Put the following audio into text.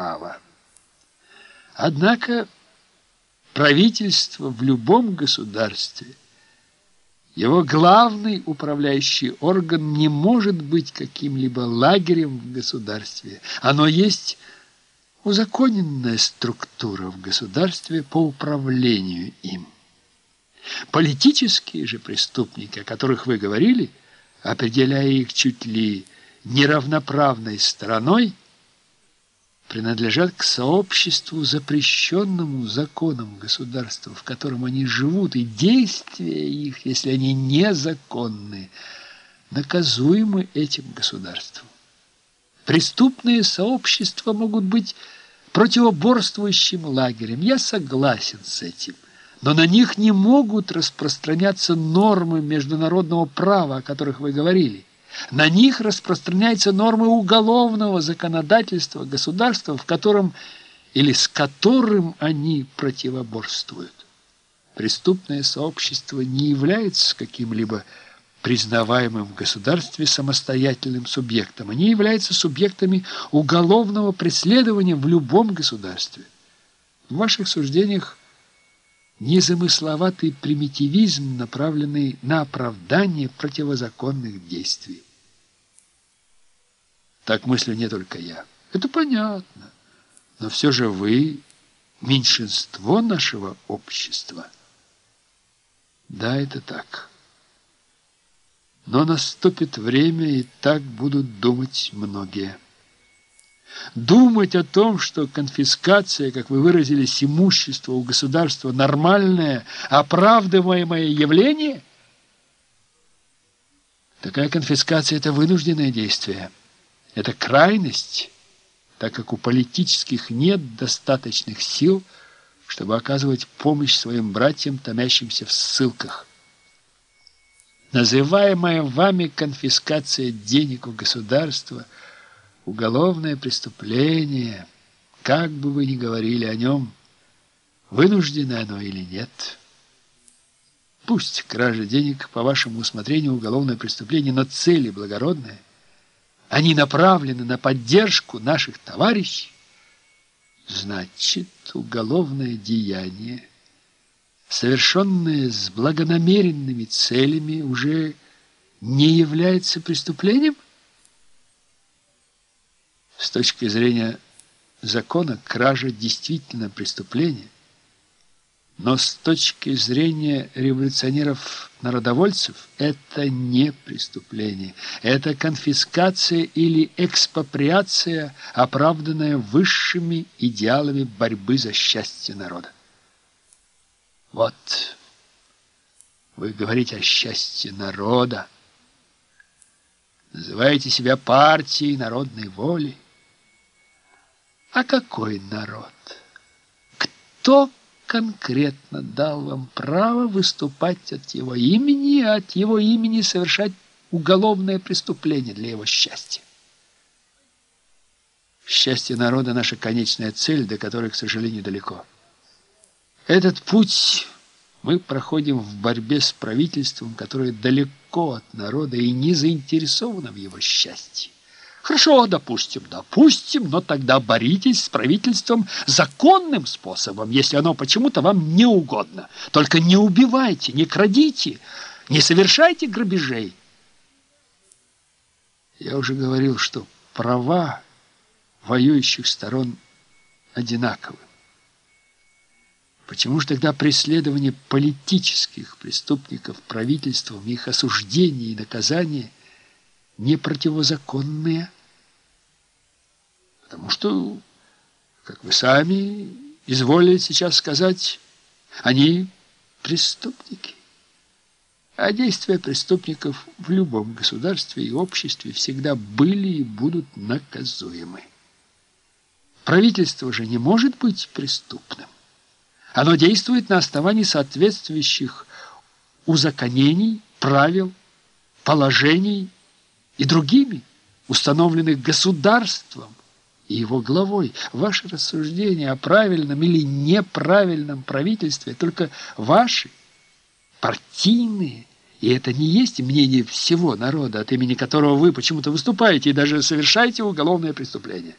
права. Однако правительство в любом государстве, его главный управляющий орган не может быть каким-либо лагерем в государстве. Оно есть узаконенная структура в государстве по управлению им. Политические же преступники, о которых вы говорили, определяя их чуть ли неравноправной стороной, принадлежат к сообществу, запрещенному законом государства, в котором они живут, и действия их, если они незаконны, наказуемы этим государством. Преступные сообщества могут быть противоборствующим лагерем. Я согласен с этим. Но на них не могут распространяться нормы международного права, о которых вы говорили. На них распространяются нормы уголовного законодательства государства, в котором или с которым они противоборствуют. Преступное сообщество не является каким-либо признаваемым в государстве самостоятельным субъектом. Они являются субъектами уголовного преследования в любом государстве. В ваших суждениях незамысловатый примитивизм, направленный на оправдание противозаконных действий. Так мыслю не только я. Это понятно. Но все же вы меньшинство нашего общества. Да, это так. Но наступит время, и так будут думать многие. Думать о том, что конфискация, как вы выразились, имущества у государства нормальное, оправдываемое явление? Такая конфискация – это вынужденное действие. Это крайность, так как у политических нет достаточных сил, чтобы оказывать помощь своим братьям, томящимся в ссылках. Называемая вами конфискация денег у государства – уголовное преступление, как бы вы ни говорили о нем, вынуждено оно или нет. Пусть кража денег по вашему усмотрению уголовное преступление, но цели благородные. Они направлены на поддержку наших товарищей. Значит, уголовное деяние, совершенное с благонамеренными целями, уже не является преступлением? С точки зрения закона кража действительно преступление, но с точки зрения революционеров-народовольцев это не преступление. Это конфискация или экспроприация, оправданная высшими идеалами борьбы за счастье народа. Вот, вы говорите о счастье народа, называете себя партией народной воли. А какой народ? Кто конкретно дал вам право выступать от его имени и от его имени совершать уголовное преступление для его счастья? Счастье народа – наша конечная цель, до которой, к сожалению, далеко. Этот путь мы проходим в борьбе с правительством, которое далеко от народа и не заинтересовано в его счастье. Хорошо, допустим, допустим, но тогда боритесь с правительством законным способом, если оно почему-то вам не угодно. Только не убивайте, не крадите, не совершайте грабежей. Я уже говорил, что права воюющих сторон одинаковы. Почему же тогда преследование политических преступников правительством, их осуждение и наказание – не противозаконные, потому что, как вы сами изволили сейчас сказать, они преступники. А действия преступников в любом государстве и обществе всегда были и будут наказуемы. Правительство же не может быть преступным. Оно действует на основании соответствующих узаконений, правил, положений и другими, установленных государством и его главой. Ваши рассуждения о правильном или неправильном правительстве только ваши, партийные, и это не есть мнение всего народа, от имени которого вы почему-то выступаете и даже совершаете уголовное преступление.